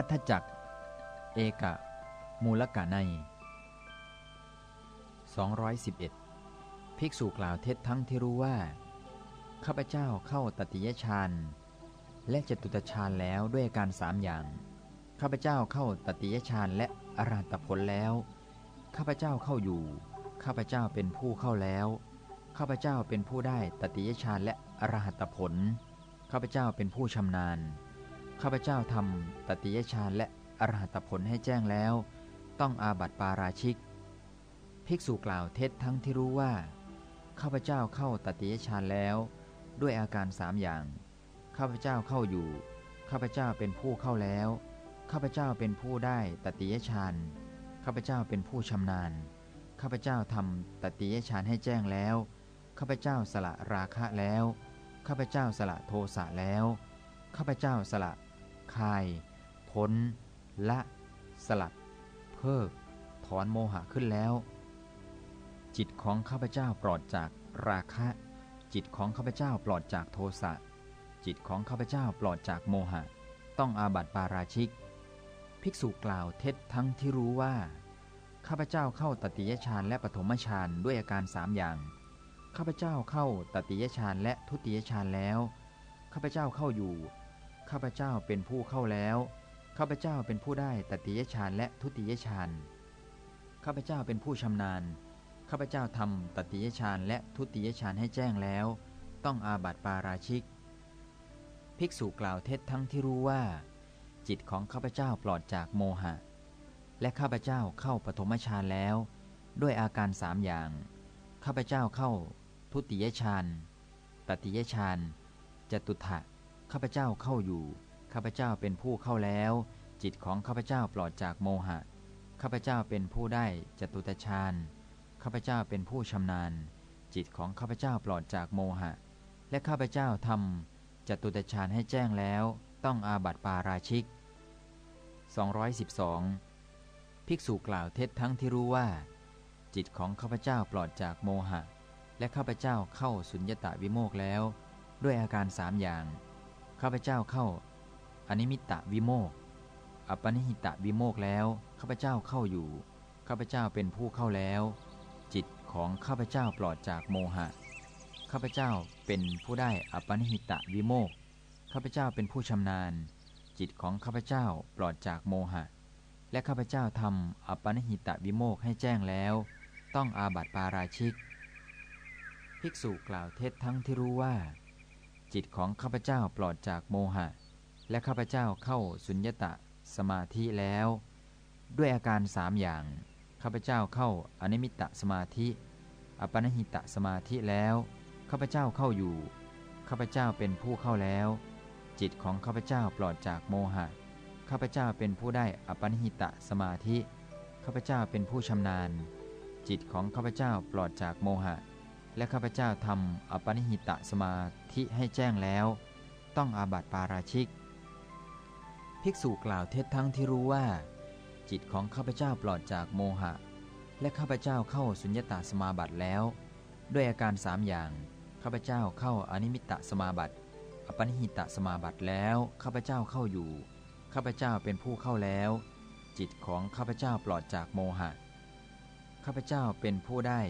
พัทธจักเอกะ มูลกะใน 211 ภิกษุกล่าวเท็จทั้งที่รู้ว่า ข้าพเจ้าเข้าตติยฌานและจตุตฌานแล้วด้วยการสามอย่าง ข้าพเจ้าเข้าตติยฌานและอรหัตผลแล้ว ข้าพเจ้าเข้าอยู่ ข้าพเจ้าเป็นผู้เข้าแล้ว ข้าพเจ้าเป็นผู้ได้ตติยฌานและอรหัตผล ข้าพเจ้าเป็นผู้ชำนาญ ข้าพเจ้าทำตติยฌานและอรหัตผลให้แจ้งแล้ว ต้องอาบัติปาราชิก ภิกษุกล่าวเท็จทั้งที่รู้ว่า ข้าพเจ้าเข้าตติยฌานแล้ว ด้วยอาการสามอย่าง ข้าพเจ้าเข้าอยู่ ข้าพเจ้าเป็นผู้เข้าแล้ว ข้าพเจ้าเป็นผู้ได้ตติยฌานข้าพเจ้าเป็นผู้ชำนาญ ข้าพเจ้าทำตติยฌานให้แจ้งแล้ว ข้าพเจ้าสละราคะแล้ว ข้าพเจ้าสละโทสะแล้ว ข้าพเจ้าสละ คาย พ้น ละ สลัด เพิก ถอนโมหะขึ้นแล้ว จิตของข้าพเจ้าปลอดจากราคะ จิตของข้าพเจ้าปลอดจากโทสะ จิตของข้าพเจ้าปลอดจากโมหะ ต้องอาบัติปาราชิก ภิกษุกล่าวเท็จทั้งที่รู้ว่า ข้าพเจ้าเข้าตติยฌานและปฐมฌานด้วยอาการสามอย่าง ข้าพเจ้าเข้าตติยฌานและทุติยฌานแล้ว ข้าพเจ้าเข้าอยู่ ข้าพเจ้าเป็นผู้เข้าแล้ว ข้าพเจ้าเป็นผู้ได้ตติยฌานและทุติยฌาน ข้าพเจ้าเป็นผู้ชำนาญ ข้าพเจ้าทำตติยฌานและทุติยฌานให้แจ้งแล้ว ต้องอาบัติปาราชิก ภิกษุกล่าวเท็จทั้งที่รู้ว่า จิตของข้าพเจ้าปลอดจากโมหะ และข้าพเจ้าเข้าปฐมฌานแล้ว ด้วยอาการสามอย่าง ข้าพเจ้าเข้าทุติยฌาน ตติยฌาน จตุถะ ข้าพเจ้าเข้าอยู่ ข้าพเจ้าเป็นผู้เข้าแล้ว จิตของข้าพเจ้าปลอดจากโมหะ ข้าพเจ้าเป็นผู้ได้จตุตฌาน ข้าพเจ้าเป็นผู้ชำนาญ จิตของข้าพเจ้าปลอดจากโมหะ และข้าพเจ้าทำจตุตฌานให้แจ้งแล้ว ต้องอาบัติปาราชิก 212 ภิกษุกล่าวเท็จทั้งที่รู้ว่า จิตของข้าพเจ้าปลอดจากโมหะ และข้าพเจ้าเข้าสุญญตาวิโมกแล้ว ด้วยอาการสามอย่าง ข้าพเจ้าเข้าอนิมิตตวิโมกอปนิหิตะวิโมกแล้ว ข้าพเจ้าเข้าอยู่ ข้าพเจ้าเป็นผู้เข้าแล้ว จิตของข้าพเจ้าปลอดจากโมหะ ข้าพเจ้าเป็นผู้ได้อปนิหิตะวิโมกข้าพเจ้าเป็นผู้ชำนาญ จิตของข้าพเจ้าปลอดจากโมหะ และข้าพเจ้าทำอปนิหิตะวิโมกให้แจ้งแล้ว ต้องอาบัติปาราชิก ภิกษุกล่าวเท็จทั้งที่รู้ว่า จิตของข้าพเจ้าปลอดจากโมหะ และข้าพเจ้าเข้าสุญญตะสมาธิแล้ว ด้วยอาการสามอย่างข้าพเจ้าเข้าอนิมิตตสมาธิ อปนหิตะสมาธิแล้วข้าพเจ้าเข้าอยู่ข้าพเจ้าเป็นผู้เข้าแล้ว จิตของข้าพเจ้าปลอดจากโมหะข้าพเจ้าเป็นผู้ได้อปปนหิตะสมาธิข้าพเจ้าเป็นผู้ชำนาญ จิตของข้าพเจ้าปลอดจากโมหะ และข้าพเจ้าทำอปนิหิตะสมาธิให้แจ้งแล้ว ต้องอาบัติปาราชิก ภิกษุกล่าวเท็จทั้งที่รู้ว่า จิตของข้าพเจ้าปลอดจากโมหะ และข้าพเจ้าเข้าสุญญตาสมาบัติแล้ว ด้วยอาการสามอย่างข้าพเจ้าเข้าอนิมิตตสมาบัติ อปนิหิตะสมาบัติแล้วข้าพเจ้าเข้าอยู่ข้าพเจ้าเป็นผู้เข้าแล้ว จิตของข้าพเจ้าปลอดจากโมหะข้าพเจ้าเป็นผู้ได้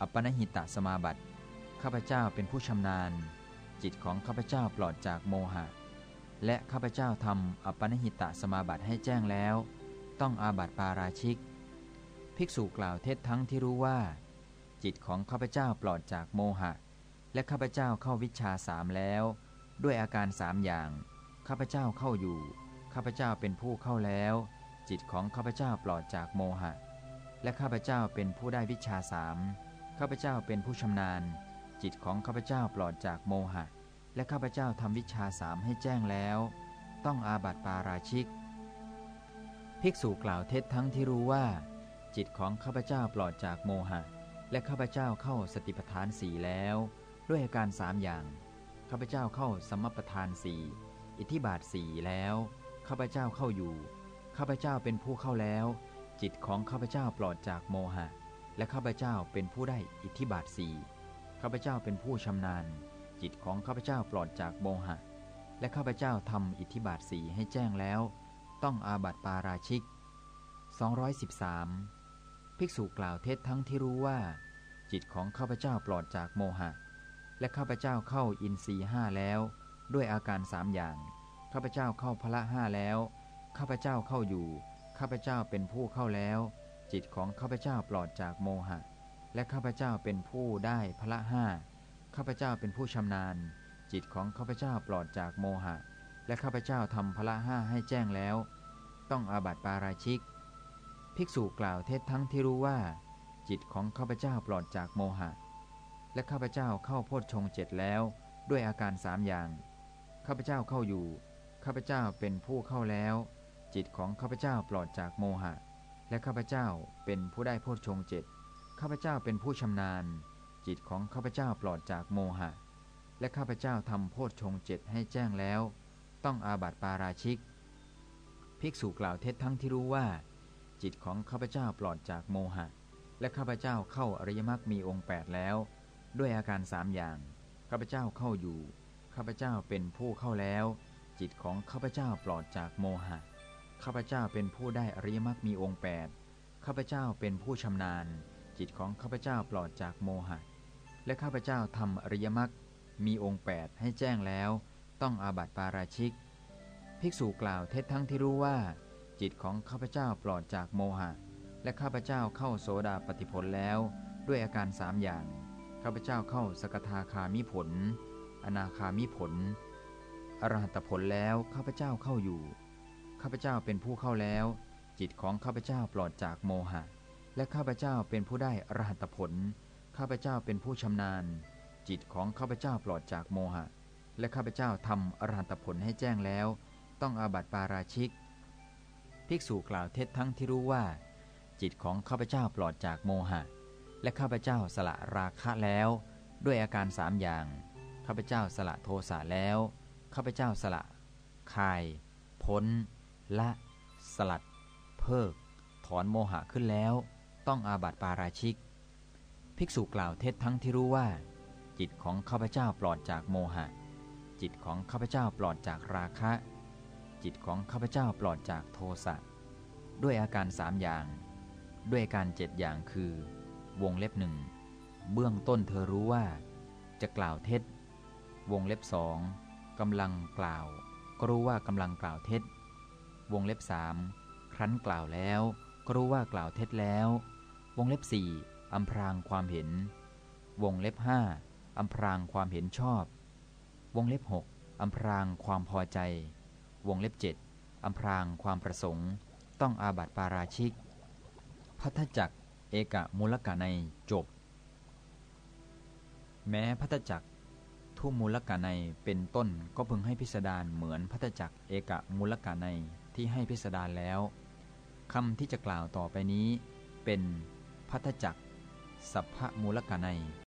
อัปปนหิตสมาบัติ ข้าพเจ้าเป็นผู้ชำนาญ จิตของข้าพเจ้าปลอดจากโมหะ และข้าพเจ้าทำอัปปนหิตสมาบัติให้แจ้งแล้ว ต้องอาบัติปาราชิก ภิกษุกล่าวเท็จทั้งที่รู้ว่า จิตของข้าพเจ้าปลอดจากโมหะ และข้าพเจ้าเข้าวิชาสามแล้ว ด้วยอาการสามอย่าง ข้าพเจ้าเข้าอยู่ ข้าพเจ้าเป็นผู้เข้าแล้ว จิตของข้าพเจ้าปลอดจากโมหะ และข้าพเจ้าเป็นผู้ได้วิชาสาม ข้าพเจ้าเป็นผู้ชำนาญ จิตของข้าพเจ้าปลอดจากโมหะ และข้าพเจ้าทำวิชาสามให้แจ้งแล้ว ต้องอาบัติปาราชิก ภิกษุกล่าวเท็จทั้งที่รู้ว่า จิตของข้าพเจ้าปลอดจากโมหะ และข้าพเจ้าเข้าสติปัฏฐานสีแล้ว ด้วยอาการสามอย่างข้าพเจ้าเข้าสมปทานสี่อิทธิบาทสี่แล้วข้าพเจ้าเข้าอยู่ข้าพเจ้าเป็นผู้เข้าแล้ว จิตของข้าพเจ้าปลอดจากโมหะ และข้าพเจ้าเป็นผู้ได้อิทธิบาทสี่ข้าพเจ้าเป็นผู้ชำนาญ จิตของข้าพเจ้าปลอดจากโมหะ และข้าพเจ้าทำอิทธิบาทสีให้แจ้งแล้ว ต้องอาบัติปาราชิก 213 ภิกษุกล่าวเท็จทั้งที่รู้ว่า จิตของข้าพเจ้าปลอดจากโมหะ และข้าพเจ้าเข้าอินทรีห้าแล้ว ด้วยอาการสามอย่าง ข้าพเจ้าเข้าพละห้าแล้ว ข้าพเจ้าเข้าอยู่ ข้าพเจ้าเป็นผู้เข้าแล้ว จิตของข้าพเจ้าปลอดจากโมหะ และข้าพเจ้าเป็นผู้ได้พละห้าข้าพเจ้าเป็นผู้ชำนาญ จิตของข้าพเจ้าปลอดจากโมหะ และข้าพเจ้าทำพละห้าให้แจ้งแล้ว ต้องอาบัติปาราชิก ภิกษุกล่าวเท็จทั้งที่รู้ว่า จิตของข้าพเจ้าปลอดจากโมหะ และข้าพเจ้าเข้าโพชฌงเจ็ดแล้ว ด้วยอาการสามอย่างข้าพเจ้าเข้าอยู่ข้าพเจ้าเป็นผู้เข้าแล้ว จิตของข้าพเจ้าปลอดจากโมหะ และข้าพเจ้าเป็นผู้ได้โพชฌงเจ็ดข้าพเจ้าเป็นผู้ชำนาญ จิตของข้าพเจ้าปลอดจากโมหะ และข้าพเจ้าทำโพชฌงเจ็ดให้แจ้งแล้ว ต้องอาบัติปาราชิก ภิกษุกล่าวเท็จทั้งที่รู้ว่า จิตของข้าพเจ้าปลอดจากโมหะ และข้าพเจ้าเข้าอริยมรรคมีองค์ 8 แล้ว ด้วยอาการสามอย่างข้าพเจ้าเข้าอยู่ข้าพเจ้าเป็นผู้เข้าแล้ว จิตของข้าพเจ้าปลอดจากโมหะ ข้าพเจ้าเป็นผู้ได้อริยมรรคมีองค์ 8 ข้าพเจ้าเป็นผู้ชำนาญ จิตของข้าพเจ้าปลอดจากโมหะ และข้าพเจ้าทำอริยมรรคมีองค์ 8 ให้แจ้งแล้ว ต้องอาบัติปาราชิก ภิกษุกล่าวเท็จทั้งที่รู้ว่า จิตของข้าพเจ้าปลอดจากโมหะ และข้าพเจ้าเข้าโสดาปฏิผลแล้ว ด้วยอาการสามอย่าง ข้าพเจ้าเข้าสกทาคามิผล อนาคามิผล อรหัตผลแล้วข้าพเจ้าเข้าอยู่ ข้าพเจ้าเป็นผู้เข้าแล้ว จิตของข้าพเจ้าปลอดจากโมหะ และข้าพเจ้าเป็นผู้ได้อรหัตผล ข้าพเจ้าเป็นผู้ชำนาญ จิตของข้าพเจ้าปลอดจากโมหะ และข้าพเจ้าทำอรหัตผลให้แจ้งแล้ว ต้องอาบัติปาราชิก ภิกษุกล่าวเท็จทั้งที่รู้ว่า จิตของข้าพเจ้าปลอดจากโมหะ และข้าพเจ้าสละราคะแล้ว ด้วยอาการสามอย่างข้าพเจ้าสละโทสะแล้ว ข้าพเจ้าสละคาย พ้น ละสลัด เพิก ถอนโมหะขึ้นแล้ว ต้องอาบัติปาราชิก ภิกษุกล่าวเท็จทั้งที่รู้ว่า จิตของข้าพเจ้าปลอดจากโมหะ จิตของข้าพเจ้าปลอดจากราคะ จิตของข้าพเจ้าปลอดจากโทสะด้วยอาการสามอย่าง ด้วยการเจ็ดอย่างคือ วงเล็บหนึ่งเบื้องต้นเธอรู้ว่า จะกล่าวเท็จ วงเล็บสองกำลังกล่าว ก็รู้ว่ากำลังกล่าวเท็จ วงเล็บสามครั้นกล่าวแล้ว ก็รู้ว่ากล่าวเท็จแล้ว วงเล็บสี่อำพรางความเห็น วงเล็บห้าอำพรางความเห็นชอบ วงเล็บหกอำพรางความพอใจ วงเล็บเจ็ดอำพรางความประสงค์ ต้องอาบัติปาราชิก พัทธจักรเอกะมูลกะในจบ แม้พัทธจักรทุมูลกะในเป็นต้นก็พึงให้พิสดารเหมือนพัทธจักรเอกะมูลกะใน ที่ให้พิสดารแล้วคำที่จะกล่าวต่อไปนี้เป็นพัทธจักรสัพพมูลกะใน